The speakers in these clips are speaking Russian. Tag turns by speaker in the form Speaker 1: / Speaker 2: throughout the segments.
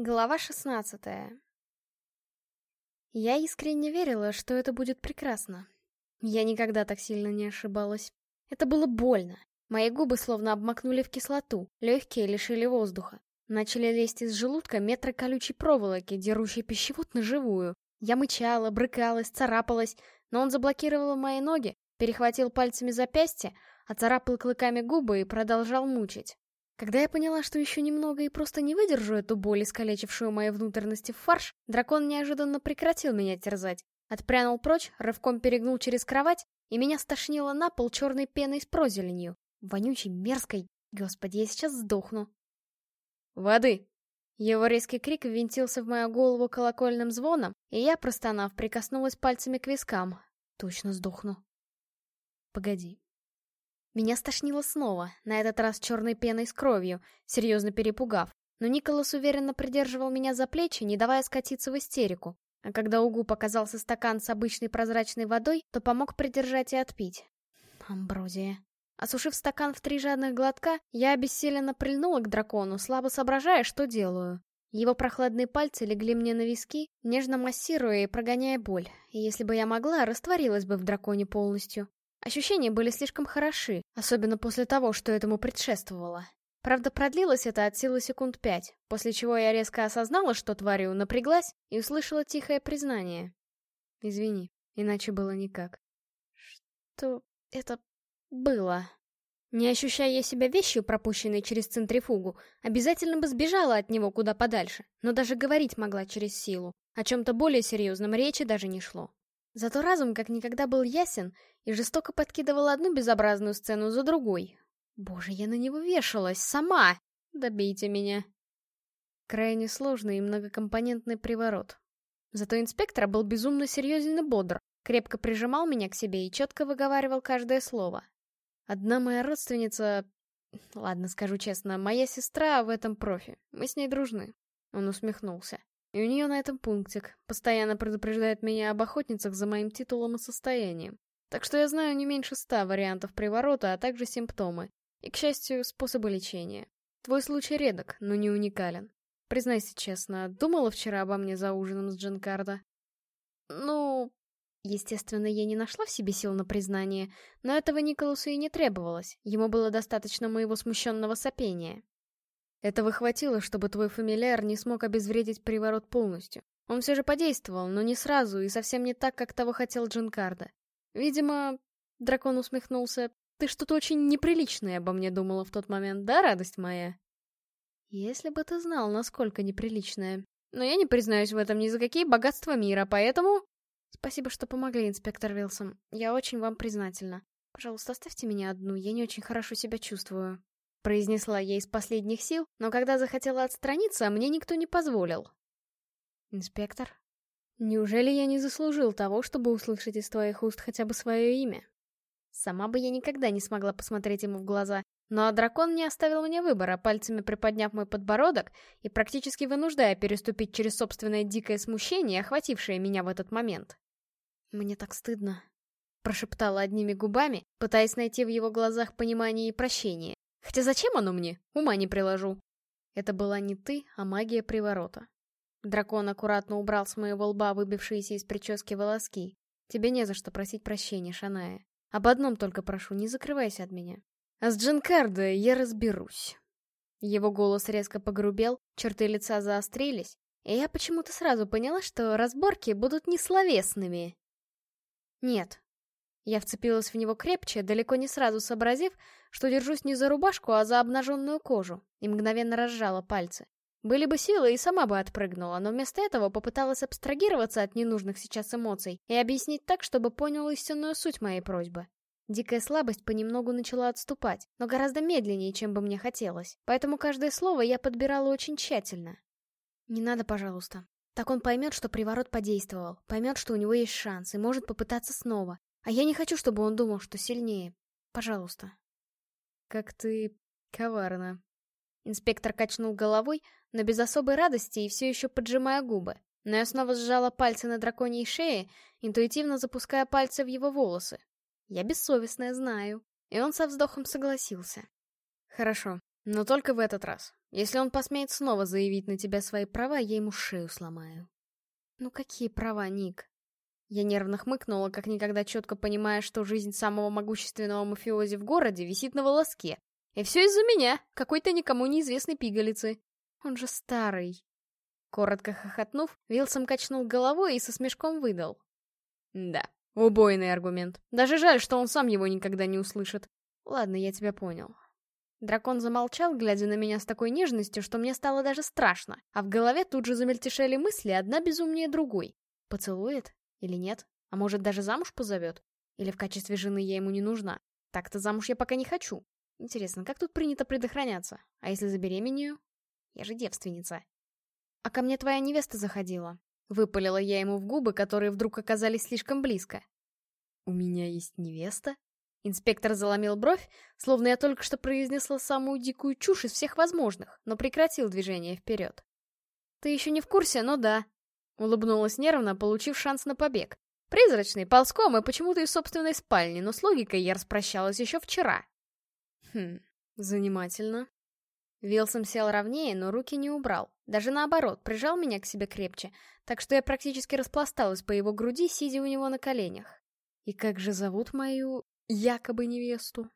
Speaker 1: Глава шестнадцатая. Я искренне верила, что это будет прекрасно. Я никогда так сильно не ошибалась. Это было больно. Мои губы словно обмакнули в кислоту, легкие лишили воздуха. Начали лезть из желудка метры колючей проволоки, дерущей пищевод на живую. Я мычала, брыкалась, царапалась, но он заблокировал мои ноги, перехватил пальцами запястье, оцарапал клыками губы и продолжал мучить. Когда я поняла, что еще немного и просто не выдержу эту боль, искалечившую мои внутренности в фарш, дракон неожиданно прекратил меня терзать. Отпрянул прочь, рывком перегнул через кровать, и меня стошнило на пол черной пеной с прозеленью. Вонючей, мерзкой. Господи, я сейчас сдохну. «Воды!» Его резкий крик ввинтился в мою голову колокольным звоном, и я, простонав, прикоснулась пальцами к вискам. Точно сдохну. Погоди, меня стошнило снова, на этот раз черной пеной с кровью, серьезно перепугав. Но Николас уверенно придерживал меня за плечи, не давая скатиться в истерику. А когда у губ оказался стакан с обычной прозрачной водой, то помог придержать и отпить. Амброзия. Осушив стакан в три жадных глотка, я обессиленно прильнула к дракону, слабо соображая, что делаю. Его прохладные пальцы легли мне на виски, нежно массируя и прогоняя боль. И если бы я могла, растворилась бы в драконе полностью. Ощущения были слишком хороши, особенно после того, что этому предшествовало. Правда, продлилось это от силы секунд пять, после чего я резко осознала, что творю, напряглась и услышала тихое признание. Извини, иначе было никак. Что это было? Не ощущая я себя вещью, пропущенной через центрифугу, обязательно бы сбежала от него куда подальше, но даже говорить могла через силу. О чем-то более серьезном речи даже не шло. Зато разум как никогда был ясен и жестоко подкидывал одну безобразную сцену за другой. Боже, я на него вешалась, сама! Добейте меня. Крайне сложный и многокомпонентный приворот. Зато инспектор был безумно серьезен и бодр, крепко прижимал меня к себе и четко выговаривал каждое слово. Одна моя родственница... Ладно, скажу честно, моя сестра в этом профи. Мы с ней дружны. Он усмехнулся. И у нее на этом пунктик. Постоянно предупреждает меня об охотницах за моим титулом и состоянием. Так что я знаю не меньше ста вариантов приворота, а также симптомы. И, к счастью, способы лечения. Твой случай редок, но не уникален. Признайся честно, думала вчера обо мне за ужином с Джанкардо? Ну... Естественно, я не нашла в себе сил на признание, но этого Николасу и не требовалось, ему было достаточно моего смущенного сопения. Этого хватило, чтобы твой фамильяр не смог обезвредить приворот полностью. Он все же подействовал, но не сразу и совсем не так, как того хотел Джинкарда. Видимо, дракон усмехнулся, ты что-то очень неприличное обо мне думала в тот момент, да, радость моя? Если бы ты знал, насколько неприличное. Но я не признаюсь в этом ни за какие богатства мира, поэтому... Спасибо, что помогли, инспектор Вилсон. Я очень вам признательна. Пожалуйста, оставьте меня одну, я не очень хорошо себя чувствую. Произнесла я из последних сил, но когда захотела отстраниться, мне никто не позволил. Инспектор? Неужели я не заслужил того, чтобы услышать из твоих уст хотя бы свое имя? Сама бы я никогда не смогла посмотреть ему в глаза, но дракон не оставил мне выбора, пальцами приподняв мой подбородок и практически вынуждая переступить через собственное дикое смущение, охватившее меня в этот момент. «Мне так стыдно», — прошептала одними губами, пытаясь найти в его глазах понимание и прощение. Хотя зачем оно мне? Ума не приложу. Это была не ты, а магия приворота. Дракон аккуратно убрал с моего лба выбившиеся из прически волоски. Тебе не за что просить прощения, Шаная. Об одном только прошу, не закрывайся от меня. А с Джинкардо я разберусь. Его голос резко погрубел, черты лица заострились, и я почему-то сразу поняла, что разборки будут несловесными. Нет, я вцепилась в него крепче, далеко не сразу сообразив, что держусь не за рубашку, а за обнаженную кожу, и мгновенно разжала пальцы. Были бы силы, и сама бы отпрыгнула, но вместо этого попыталась абстрагироваться от ненужных сейчас эмоций и объяснить так, чтобы понял истинную суть моей просьбы. Дикая слабость понемногу начала отступать, но гораздо медленнее, чем бы мне хотелось, поэтому каждое слово я подбирала очень тщательно. «Не надо, пожалуйста. Так он поймет, что приворот подействовал, поймет, что у него есть шанс, и может попытаться снова. А я не хочу, чтобы он думал, что сильнее. Пожалуйста. Как ты коварна. Инспектор качнул головой, но без особой радости и все еще поджимая губы. Но я снова сжала пальцы на драконьей шее, интуитивно запуская пальцы в его волосы. Я бессовестная, знаю. И он со вздохом согласился. Хорошо, Но только в этот раз. Если он посмеет снова заявить на тебя свои права, я ему шею сломаю. Ну какие права, Ник? Я нервно хмыкнула, как никогда четко понимая, что жизнь самого могущественного мафиози в городе висит на волоске. И все из-за меня, какой-то никому неизвестной пигалицы. Он же старый. Коротко хохотнув, Вилсом качнул головой и со смешком выдал. Да, убойный аргумент. Даже жаль, что он сам его никогда не услышит. Ладно, я тебя понял. Дракон замолчал, глядя на меня с такой нежностью, что мне стало даже страшно, а в голове тут же замельтешали мысли, одна безумнее другой. Поцелует? Или нет? А может, даже замуж позовет? Или в качестве жены я ему не нужна? Так-то замуж я пока не хочу. Интересно, как тут принято предохраняться? А если забеременею? Я же девственница. А ко мне твоя невеста заходила. Выпалила я ему в губы, которые вдруг оказались слишком близко. У меня есть невеста? Инспектор заломил бровь, словно я только что произнесла самую дикую чушь из всех возможных, но прекратил движение вперед. Ты еще не в курсе, но да, Улыбнулась нервно, получив шанс на побег. Призрачный, ползком и почему-то из собственной спальни, но с логикой я распрощалась еще вчера. Хм, занимательно. Вилсом сел ровнее, но руки не убрал. Даже наоборот, прижал меня к себе крепче, так что я практически распласталась по его груди, сидя у него на коленях. И как же зовут мою якобы невесту?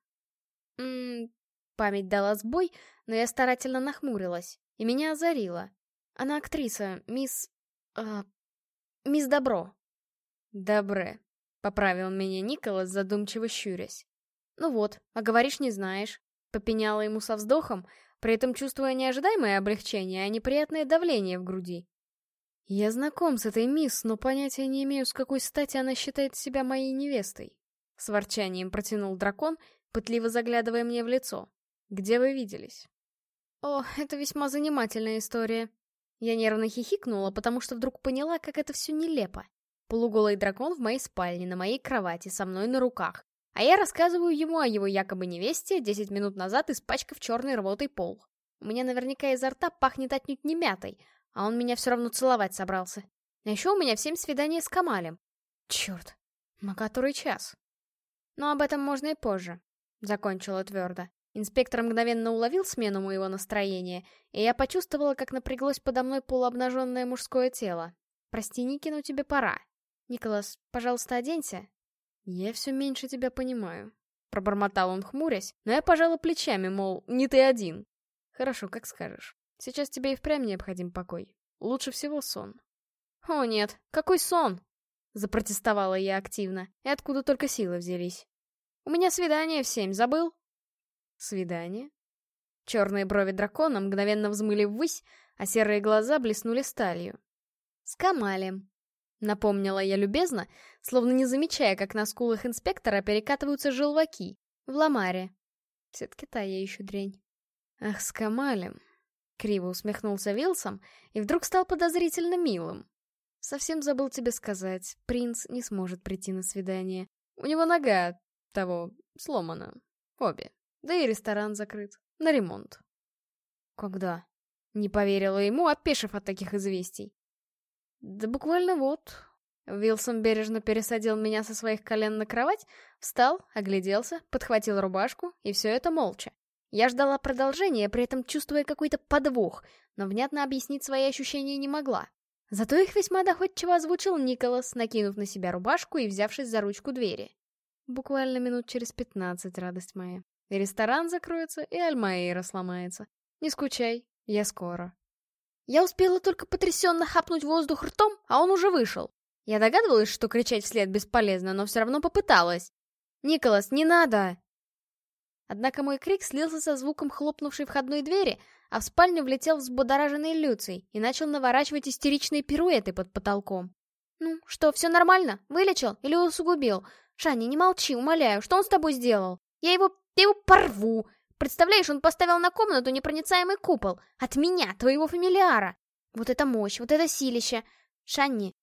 Speaker 1: Ммм, память дала сбой, но я старательно нахмурилась, и меня озарило. Она актриса, мисс... «А... мисс Добро». «Добре», — поправил меня Николас, задумчиво щурясь. «Ну вот, а говоришь, не знаешь», — попеняла ему со вздохом, при этом чувствуя неожидаемое облегчение, а неприятное давление в груди. «Я знаком с этой мисс, но понятия не имею, с какой стати она считает себя моей невестой», — с ворчанием протянул дракон, пытливо заглядывая мне в лицо. «Где вы виделись?» «О, это весьма занимательная история», я нервно хихикнула, потому что вдруг поняла, как это все нелепо. Полуголый дракон в моей спальне, на моей кровати, со мной на руках. А я рассказываю ему о его якобы невесте, 10 минут назад испачкав черной рвотой пол. У меня наверняка изо рта пахнет отнюдь не мятой, а он меня все равно целовать собрался. А еще у меня в семь свидание с Камалем. Черт, на который час? Но об этом можно и позже. Закончила твердо. Инспектор мгновенно уловил смену моего настроения, и я почувствовала, как напряглось подо мной полуобнаженное мужское тело. «Прости, Ники, но тебе пора. Николас, пожалуйста, оденься». «Я все меньше тебя понимаю», — пробормотал он, хмурясь, но я пожала плечами, мол, не ты один. «Хорошо, как скажешь. Сейчас тебе и впрямь необходим покой. Лучше всего сон». «О нет, какой сон?» — запротестовала я активно, и откуда только силы взялись. «У меня свидание в семь, забыл?» Свидание? Черные брови дракона мгновенно взмыли ввысь, а серые глаза блеснули сталью. «С Камалем», — напомнила я любезно, словно не замечая, как на скулах инспектора перекатываются желваки. В Ламаре. Все-таки та я еще дрень. «Ах, с Камалем», — криво усмехнулся Вилсом и вдруг стал подозрительно милым. «Совсем забыл тебе сказать, принц не сможет прийти на свидание. У него нога того сломана. Обе». Да и ресторан закрыт. На ремонт. Когда? Не поверила ему, опешив от таких известий. Да буквально вот. Вилсон бережно пересадил меня со своих колен на кровать, встал, огляделся, подхватил рубашку, и все это молча. Я ждала продолжения, при этом чувствуя какой-то подвох, но внятно объяснить свои ощущения не могла. Зато их весьма доходчиво озвучил Николас, накинув на себя рубашку и взявшись за ручку двери. Буквально минут через пятнадцать, радость моя. И ресторан закроется, и Альмаэйра сломается. Не скучай, я скоро. Я успела только потрясенно хапнуть воздух ртом, а он уже вышел. Я догадывалась, что кричать вслед бесполезно, но все равно попыталась. «Николас, не надо!» Однако мой крик слился со звуком хлопнувшей входной двери, а в спальню влетел взбудораженный Люций и начал наворачивать истеричные пируэты под потолком. «Ну, что, все нормально? Вылечил или усугубил? Шаня, не молчи, умоляю, что он с тобой сделал? Я его я его порву! Представляешь, он поставил на комнату непроницаемый купол. От меня, твоего фамилиара. Вот это мощь, вот это силище. Шанни...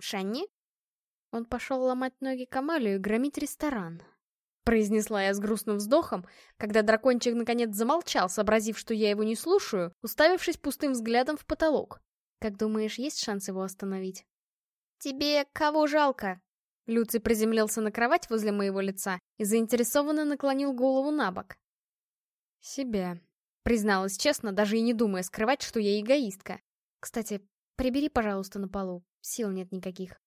Speaker 1: Шанни? Он пошел ломать ноги Камалю и громить ресторан. Произнесла я с грустным вздохом, когда дракончик наконец замолчал, сообразив, что я его не слушаю, уставившись пустым взглядом в потолок. Как думаешь, есть шанс его остановить? «Тебе кого жалко?» Люци приземлился на кровать возле моего лица и заинтересованно наклонил голову на бок. «Себя», Призналась честно, даже и не думая скрывать, что я эгоистка. Кстати, прибери, пожалуйста, на полу. Сил нет никаких.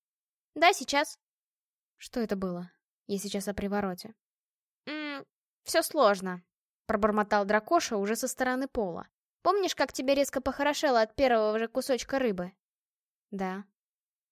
Speaker 2: Да, сейчас.
Speaker 1: Что это было? Я сейчас о привороте.
Speaker 2: Ммм, все сложно. Пробормотал дракоша уже со стороны пола. Помнишь, как тебе резко похорошело от первого же кусочка рыбы?
Speaker 1: Да.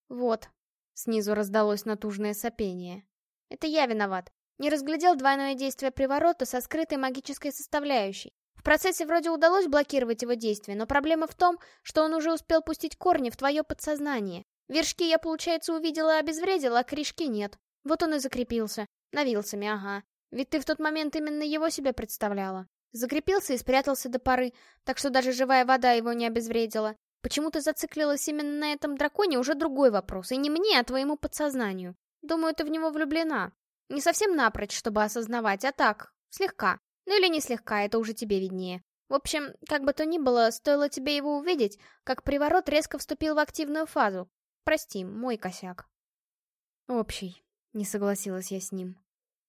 Speaker 2: Вот.
Speaker 1: Снизу раздалось натужное сопение.
Speaker 2: Это я виноват. Не разглядел двойное действие приворота со скрытой магической составляющей. В процессе вроде удалось блокировать его действие, но проблема в том, что он уже успел пустить корни в твое подсознание. Вершки я, получается, увидела и обезвредила, а корешки нет. Вот он и закрепился. На вилсами, ага. Ведь ты в тот момент именно его себе представляла. Закрепился и спрятался до поры, так что даже живая вода его не обезвредила. Почему ты зациклилась именно на этом драконе, уже другой вопрос, и не мне, а твоему подсознанию. Думаю, ты в него влюблена. Не совсем напрочь, чтобы осознавать, а так, слегка. Ну или не слегка, это уже тебе виднее. В общем, как бы то ни было, стоило тебе его увидеть, как приворот резко вступил в активную фазу. Прости, мой косяк.
Speaker 1: Общий. Не согласилась я с ним.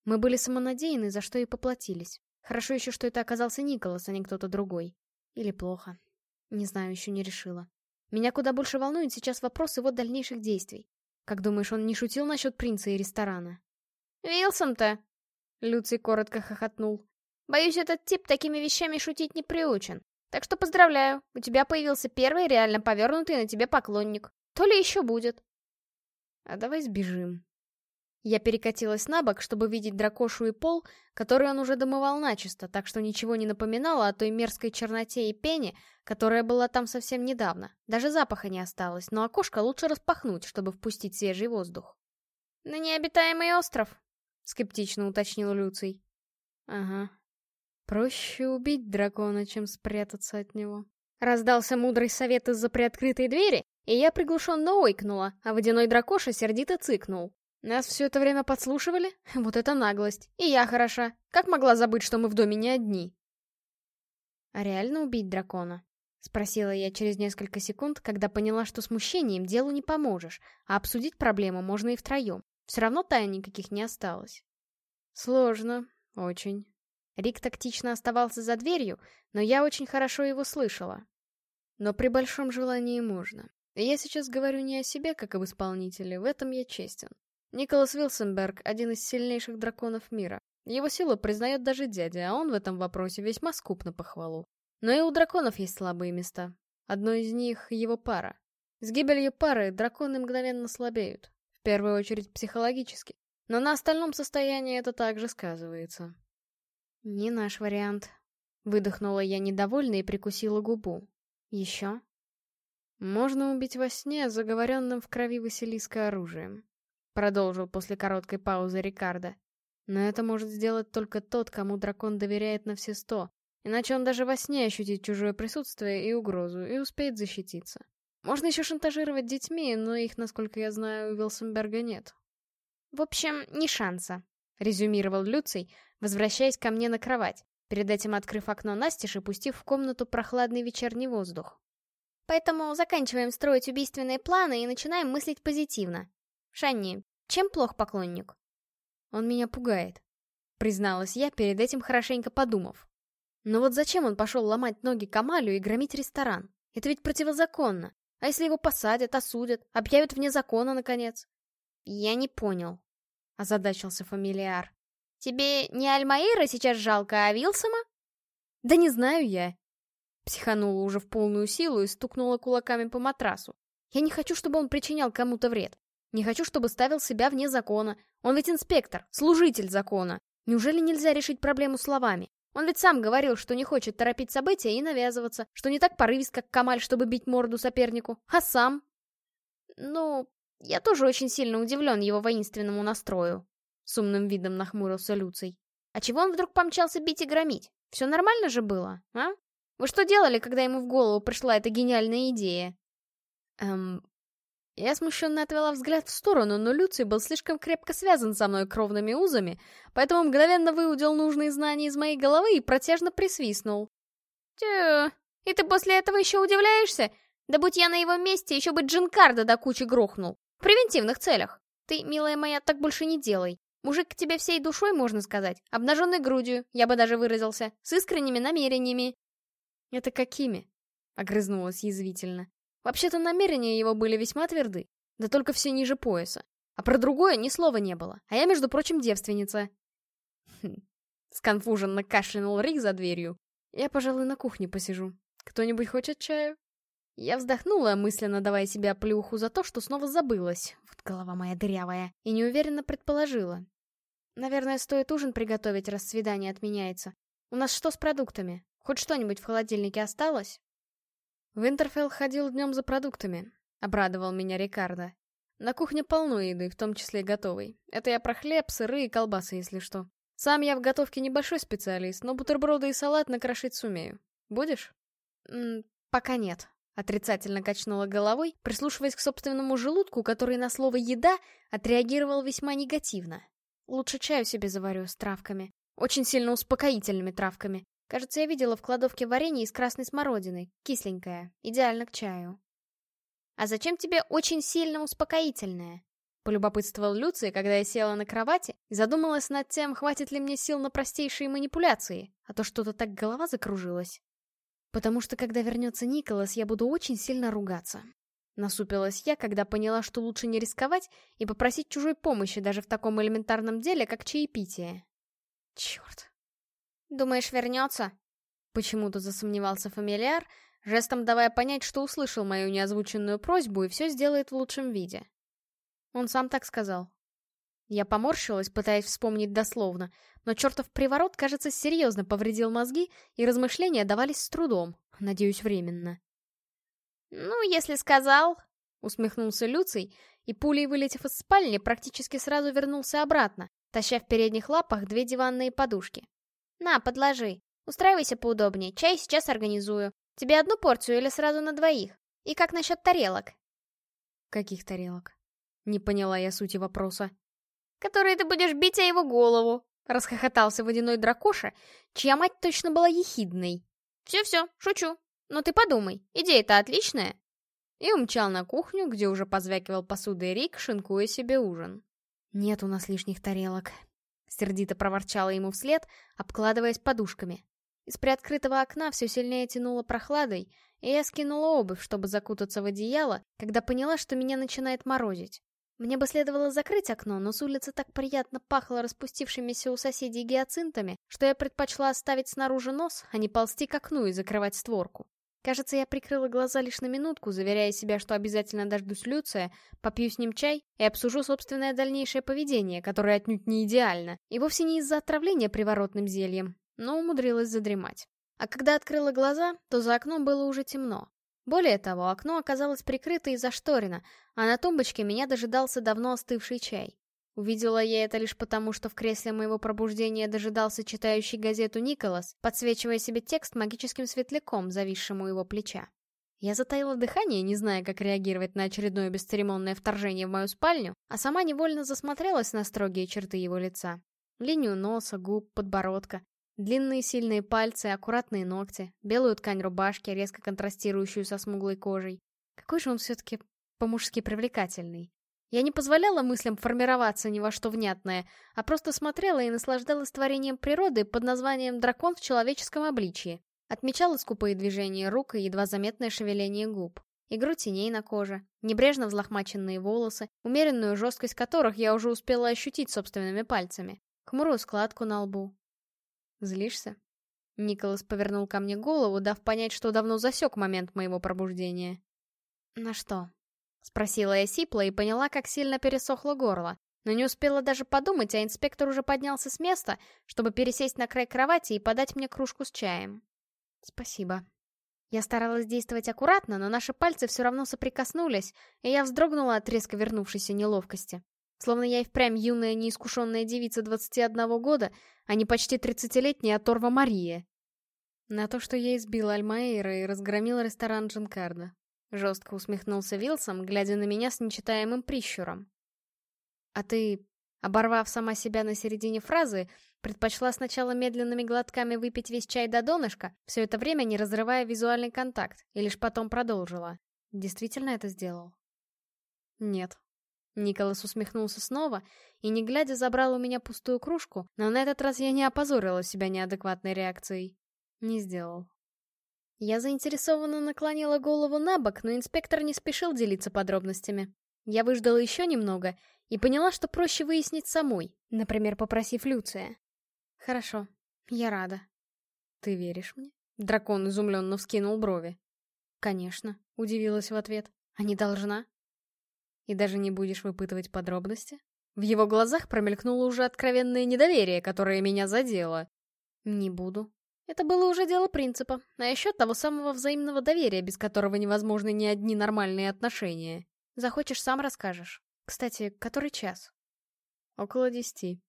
Speaker 1: Мы были самонадеяны, за что и поплатились. Хорошо еще, что это оказался Николас, а не кто-то другой. Или плохо. Не знаю, еще не решила. Меня куда больше волнует сейчас вопрос его дальнейших действий. Как думаешь, он не шутил насчет принца и ресторана?
Speaker 2: «Вилсон-то!» Люций коротко хохотнул. Боюсь, этот тип такими вещами шутить не приучен. Так что поздравляю, у тебя появился первый реально повернутый на тебе поклонник. То ли еще будет.
Speaker 1: А давай сбежим. Я перекатилась на бок, чтобы видеть дракошу и пол, который он уже домывал начисто, так что ничего не напоминало о той мерзкой черноте и пене, которая была там совсем недавно. Даже запаха не осталось, но окошко лучше распахнуть, чтобы впустить свежий воздух.
Speaker 2: «На необитаемый остров», — скептично уточнил Люций.
Speaker 1: «Ага, Проще убить дракона, чем спрятаться от него. Раздался мудрый совет из-за приоткрытой двери, и я приглушенно ойкнула, а водяной дракоша сердито цыкнул. Нас все это время подслушивали? Вот это наглость. И я хороша. Как могла забыть, что мы в доме не одни? А реально убить дракона? Спросила я через несколько секунд, когда поняла, что смущением делу не поможешь, а обсудить проблему можно и втроем. Все равно тайн никаких не осталось. Сложно. Очень. Рик тактично оставался за дверью, но я очень хорошо его слышала. Но при большом желании можно. Я сейчас говорю не о себе, как об исполнителе, в этом я честен. Николас Вилсенберг — один из сильнейших драконов мира. Его силу признает даже дядя, а он в этом вопросе весьма скуп на похвалу. Но и у драконов есть слабые места. Одно из них — его пара. С гибелью пары драконы мгновенно слабеют. В первую очередь психологически. Но на остальном состоянии это также сказывается. «Не наш вариант». Выдохнула я недовольно и прикусила губу. «Еще?» «Можно убить во сне заговоренным в крови Василиска оружием», продолжил после короткой паузы Рикардо. «Но это может сделать только тот, кому дракон доверяет на все сто, иначе он даже во сне ощутит чужое присутствие и угрозу и успеет защититься. Можно еще шантажировать детьми, но их, насколько я знаю, у Вилсенберга нет».
Speaker 2: «В общем, ни шанса», —
Speaker 1: резюмировал Люций, возвращаясь ко мне на кровать, перед этим открыв окно настежь и пустив в комнату прохладный вечерний воздух.
Speaker 2: Поэтому заканчиваем строить убийственные планы и начинаем мыслить позитивно. Шанни, чем плох поклонник?
Speaker 1: Он меня пугает, призналась я, перед этим хорошенько подумав. Но вот зачем он пошел ломать ноги Камалю и громить ресторан? Это ведь противозаконно. А если его посадят, осудят, объявят вне закона, наконец?
Speaker 2: Я не понял,
Speaker 1: озадачился фамилиар.
Speaker 2: Тебе не Альмаира сейчас жалко, а Вилсома?
Speaker 1: Да не знаю я. Психанула уже в полную силу и стукнула кулаками по матрасу. Я не хочу, чтобы он причинял кому-то вред. Не хочу, чтобы ставил себя вне закона. Он ведь инспектор, служитель закона. Неужели нельзя решить проблему словами? Он ведь сам говорил, что не хочет торопить события и навязываться, что не так порывист, как Камаль, чтобы бить морду сопернику. А сам?
Speaker 2: Ну, я тоже очень сильно удивлен его воинственному настрою. С умным видом нахмурился Люций. А чего он вдруг помчался бить и громить? Все нормально же было, а? Вы что делали, когда ему в голову пришла эта гениальная идея?
Speaker 1: Эм... Я смущенно отвела взгляд в сторону, но Люций был слишком крепко связан со мной кровными узами, поэтому мгновенно выудил нужные знания из моей головы и протяжно присвистнул.
Speaker 2: Тю, и ты после этого еще удивляешься? Да будь я на его месте, еще бы Джинкарда до кучи грохнул. В превентивных целях. Ты, милая моя, так больше не делай. Мужик к тебе всей душой, можно сказать, обнаженной грудью, я бы даже выразился, с искренними намерениями.
Speaker 1: «Это какими?» — огрызнулась язвительно. «Вообще-то намерения его были весьма тверды, да только все ниже пояса. А про другое ни слова не было, а я, между прочим, девственница». Хм. Сконфуженно кашлянул Рик за дверью. «Я, пожалуй, на кухне посижу. Кто-нибудь хочет чаю?» Я вздохнула, мысленно давая себе плюху за то, что снова забылась. Вот голова моя дырявая. И неуверенно предположила. Наверное, стоит ужин приготовить, раз свидание отменяется. У нас что с продуктами? Хоть что-нибудь в холодильнике осталось? Винтерфелл ходил днем за продуктами. Обрадовал меня Рикардо. На кухне полно еды, в том числе и готовой. Это я про хлеб, сыры и колбасы, если что. Сам я в готовке небольшой специалист, но бутерброды и салат накрошить сумею. Будешь? М -м, пока нет. Отрицательно качнула головой, прислушиваясь к собственному желудку, который на слово «еда» отреагировал весьма негативно. Лучше чаю себе заварю с травками. Очень сильно успокоительными травками. Кажется, я видела в кладовке варенье из красной смородины. Кисленькое. Идеально к чаю. «А зачем тебе очень сильно успокоительное?» Полюбопытствовал Люция, когда я села на кровати и задумалась над тем, хватит ли мне сил на простейшие манипуляции, а то что-то так голова закружилась. Потому что когда вернется Николас, я буду очень сильно ругаться. Насупилась я, когда поняла, что лучше не рисковать и попросить чужой помощи даже в таком элементарном деле, как чаепитие. Черт. «Думаешь, вернется?» Почему-то засомневался фамильяр, жестом давая понять, что услышал мою неозвученную просьбу и все сделает в лучшем виде. Он сам так сказал. Я поморщилась, пытаясь вспомнить дословно, но чертов приворот, кажется, серьезно повредил мозги, и размышления давались с трудом, надеюсь, временно. «Ну, если сказал...» — усмехнулся Люций, и пулей, вылетев из спальни, практически сразу вернулся обратно, таща в передних лапах две диванные подушки. «На, подложи. Устраивайся поудобнее, чай сейчас организую. Тебе одну порцию или сразу на двоих? И как насчет тарелок?» «Каких тарелок?» Не поняла я сути вопроса.
Speaker 2: «Которые ты будешь бить о его голову», — расхохотался водяной дракоша, чья мать точно была ехидной. «Все-все, шучу. Но ты подумай, идея-то отличная».
Speaker 1: И умчал на кухню, где уже позвякивал посудой Рик, шинкуя себе ужин. «Нет у нас лишних тарелок», — сердито проворчала ему вслед, обкладываясь подушками. Из приоткрытого окна все сильнее тянуло прохладой, и я скинула обувь, чтобы закутаться в одеяло, когда поняла, что меня начинает морозить. Мне бы следовало закрыть окно, но с улицы так приятно пахло распустившимися у соседей гиацинтами, что я предпочла оставить снаружи нос, а не ползти к окну и закрывать створку. Кажется, я прикрыла глаза лишь на минутку, заверяя себя, что обязательно дождусь Люция, попью с ним чай и обсужу собственное дальнейшее поведение, которое отнюдь не идеально, и вовсе не из-за отравления приворотным зельем, но умудрилась задремать. А когда открыла глаза, то за окном было уже темно. Более того, окно оказалось прикрыто и зашторено, а на тумбочке меня дожидался давно остывший чай. Увидела я это лишь потому, что в кресле моего пробуждения дожидался читающий газету Николас, подсвечивая себе текст магическим светляком, зависшим у его плеча. Я затаила дыхание, не зная, как реагировать на очередное бесцеремонное вторжение в мою спальню, а сама невольно засмотрелась на строгие черты его лица. Линию носа, губ, подбородка, Длинные сильные пальцы, аккуратные ногти, белую ткань рубашки, резко контрастирующую со смуглой кожей. Какой же он все-таки по-мужски привлекательный. Я не позволяла мыслям формироваться ни во что внятное, а просто смотрела и наслаждалась творением природы под названием «Дракон в человеческом обличье». Отмечала скупые движения рук и едва заметное шевеление губ. Игру теней на коже, небрежно взлохмаченные волосы, умеренную жесткость которых я уже успела ощутить собственными пальцами, хмурую складку на лбу, Злишься? Николас повернул ко мне голову, дав понять, что давно засек момент моего пробуждения. «На что?» — спросила я сипло и поняла, как сильно пересохло горло. Но не успела даже подумать, а инспектор уже поднялся с места, чтобы пересесть на край кровати и подать мне кружку с чаем. «Спасибо». Я старалась действовать аккуратно, но наши пальцы все равно соприкоснулись, и я вздрогнула от резко вернувшейся неловкости. Словно я и впрямь юная неискушенная девица 21 года, а не почти 30-летняя оторва Мария. На то, что я избила Альмаэйра и разгромила ресторан Джанкарда. Жестко усмехнулся Вилсом, глядя на меня с нечитаемым прищуром. А ты, оборвав сама себя на середине фразы, предпочла сначала медленными глотками выпить весь чай до донышка, все это время не разрывая визуальный контакт, и лишь потом продолжила. Действительно это сделал? Нет, Николас усмехнулся снова и, не глядя, забрал у меня пустую кружку, но на этот раз я не опозорила себя неадекватной реакцией. Не сделал. Я заинтересованно наклонила голову на бок, но инспектор не спешил делиться подробностями. Я выждала еще немного и поняла, что проще выяснить самой, например, попросив Люция. Хорошо, я рада. Ты веришь мне? Дракон изумленно вскинул брови. Конечно, удивилась в ответ. А не должна? И даже не будешь выпытывать подробности? В его глазах промелькнуло уже откровенное недоверие, которое меня задело. Не буду. Это было уже дело принципа, а еще того самого взаимного доверия, без которого невозможны ни одни нормальные отношения. Захочешь, сам расскажешь. Кстати, который час? Около десяти.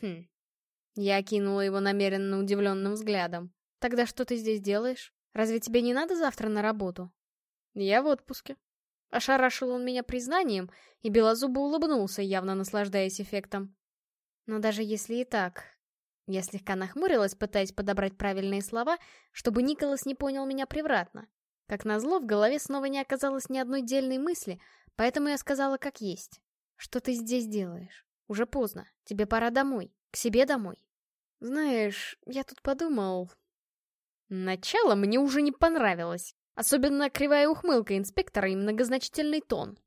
Speaker 1: Хм. Я окинула его намеренно удивленным взглядом. Тогда что ты здесь делаешь? Разве тебе не надо завтра на работу? Я в отпуске. Ошарашил он меня признанием, и Белозубо улыбнулся, явно наслаждаясь эффектом. Но даже если и так... Я слегка нахмурилась, пытаясь подобрать правильные слова, чтобы Николас не понял меня превратно. Как назло, в голове снова не оказалось ни одной дельной мысли, поэтому я сказала как есть. «Что ты здесь делаешь? Уже поздно. Тебе пора домой. К себе домой». «Знаешь, я тут подумал...» Начало мне уже не понравилось. Особенно кривая ухмылка инспектора и многозначительный тон.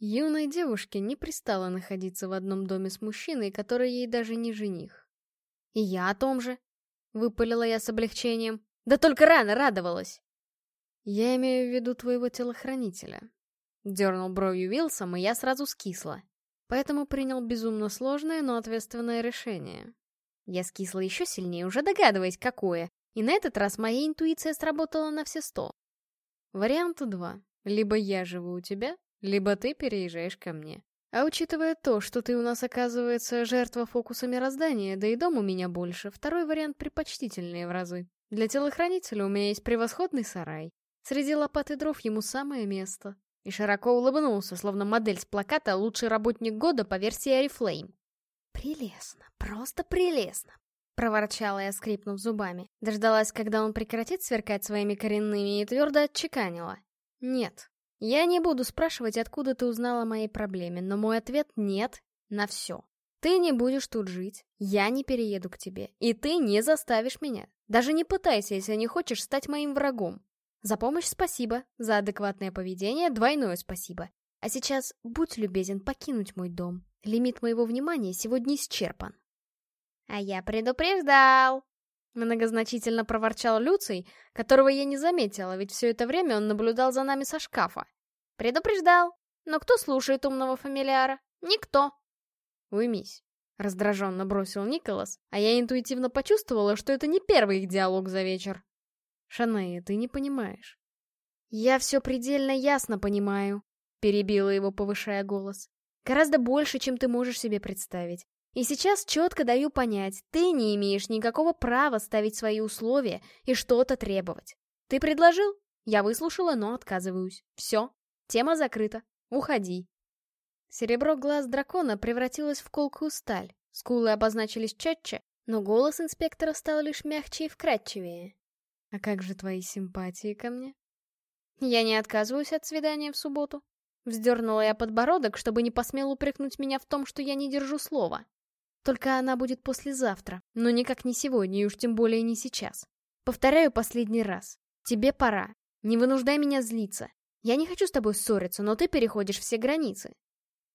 Speaker 1: Юной девушке не пристало находиться в одном доме с мужчиной, который ей даже не жених. «И я о том же», — выпалила я с облегчением. «Да только рано радовалась!» «Я имею в виду твоего телохранителя», — дернул бровью Вилсом, и я сразу скисла. Поэтому принял безумно сложное, но ответственное решение. Я скисла еще сильнее, уже догадываясь, какое, и на этот раз моя интуиция сработала на все сто. Вариант два. Либо я живу у тебя, либо ты переезжаешь ко мне. А учитывая то, что ты у нас, оказывается, жертва фокуса мироздания, да и дом у меня больше, второй вариант предпочтительнее в разы. Для телохранителя у меня есть превосходный сарай. Среди лопат и дров ему самое место. И широко улыбнулся, словно модель с плаката «Лучший работник года» по версии Арифлейм. «Прелестно, просто прелестно!» Проворчала я, скрипнув зубами. Дождалась, когда он прекратит сверкать своими коренными, и твердо отчеканила. «Нет. Я не буду спрашивать, откуда ты узнала о моей проблеме, но мой ответ — нет на все. Ты не будешь тут жить, я не перееду к тебе, и ты не заставишь меня. Даже не пытайся, если не хочешь стать моим врагом. За помощь спасибо, за адекватное поведение двойное спасибо. А сейчас будь любезен покинуть мой дом. Лимит моего внимания сегодня исчерпан. «А я предупреждал!» Многозначительно проворчал Люций, которого я не заметила, ведь все это время он наблюдал за нами со шкафа. «Предупреждал! Но кто слушает умного фамилиара? Никто!» «Уймись!» — раздраженно бросил Николас, а я интуитивно почувствовала, что это не первый их диалог за вечер. «Шанея, ты не понимаешь». «Я все предельно ясно понимаю», — перебила его, повышая голос. «Гораздо больше, чем ты можешь себе представить. И сейчас четко даю понять, ты не имеешь никакого права ставить свои условия и что-то требовать. Ты предложил? Я выслушала, но отказываюсь. Все, тема закрыта. Уходи. Серебро глаз дракона превратилось в колкую сталь. Скулы обозначились четче, но голос инспектора стал лишь мягче и вкрадчивее. «А как же твои симпатии ко мне?» «Я не отказываюсь от свидания в субботу». Вздернула я подбородок, чтобы не посмел упрекнуть меня в том, что я не держу слова. Только она будет послезавтра, но никак не сегодня, и уж тем более не сейчас. Повторяю последний раз. Тебе пора. Не вынуждай меня злиться. Я не хочу с тобой ссориться, но ты переходишь все границы.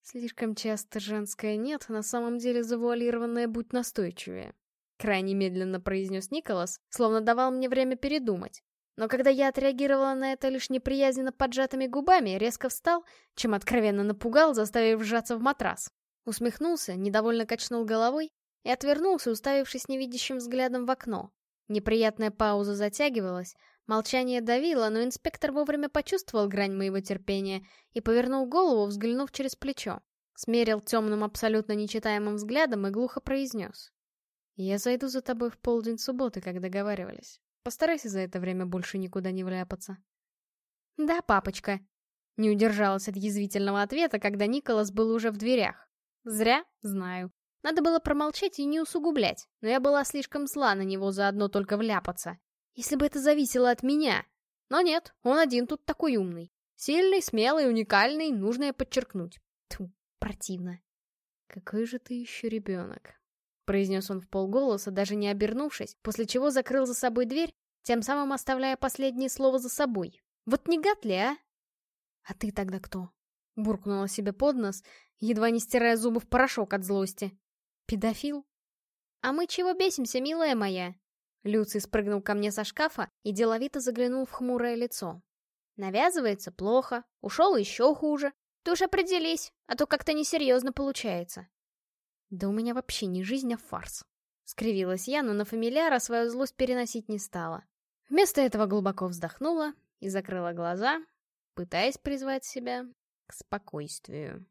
Speaker 1: Слишком часто женское «нет» на самом деле завуалированное «будь настойчивее». Крайне медленно произнес Николас, словно давал мне время передумать. Но когда я отреагировала на это лишь неприязненно поджатыми губами, резко встал, чем откровенно напугал, заставив сжаться в матрас. Усмехнулся, недовольно качнул головой и отвернулся, уставившись невидящим взглядом в окно. Неприятная пауза затягивалась, молчание давило, но инспектор вовремя почувствовал грань моего терпения и повернул голову, взглянув через плечо. Смерил темным абсолютно нечитаемым взглядом и глухо произнес. «Я зайду за тобой в полдень субботы, как договаривались. Постарайся за это время больше никуда не вляпаться». «Да, папочка», — не удержалась от язвительного ответа, когда Николас был уже в дверях. Зря, знаю. Надо было промолчать и не усугублять, но я была слишком зла на него заодно только вляпаться. Если бы это зависело от меня. Но нет, он один тут такой умный. Сильный, смелый, уникальный, нужно подчеркнуть. Тьфу, противно. «Какой же ты еще ребенок?» Произнес он в полголоса, даже не обернувшись, после чего закрыл за собой дверь тем самым оставляя последнее слово за собой. Вот не гад ли, а? А ты тогда кто? Буркнула себе под нос, едва не стирая зубы в порошок от злости. Педофил? А мы чего бесимся, милая моя? Люций спрыгнул ко мне со шкафа и деловито заглянул в хмурое лицо. Навязывается плохо, ушел еще хуже. Ты уж определись, а то как-то несерьезно получается. Да у меня вообще не жизнь, а фарс. Скривилась я, но на фамильяра свою злость переносить не стала. Вместо этого глубоко вздохнула и закрыла глаза, пытаясь призвать себя к спокойствию.